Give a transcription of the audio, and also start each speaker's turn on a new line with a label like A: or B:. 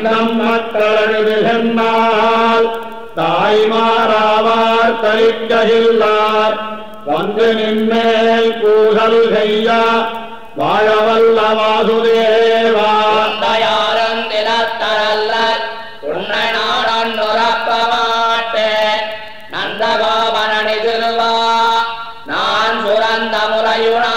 A: ஐந்தம் மக்களது விகன்னால் தாய்மாராவார் தரிக்ககில்லார். வந்து நின்மேல் கூகல் செய்யா வாழவல்ல வாசுதேவா
B: தயாரன் தினத்தரல்ல உன்னை நாடன் நான் சுரந்த முறையுனா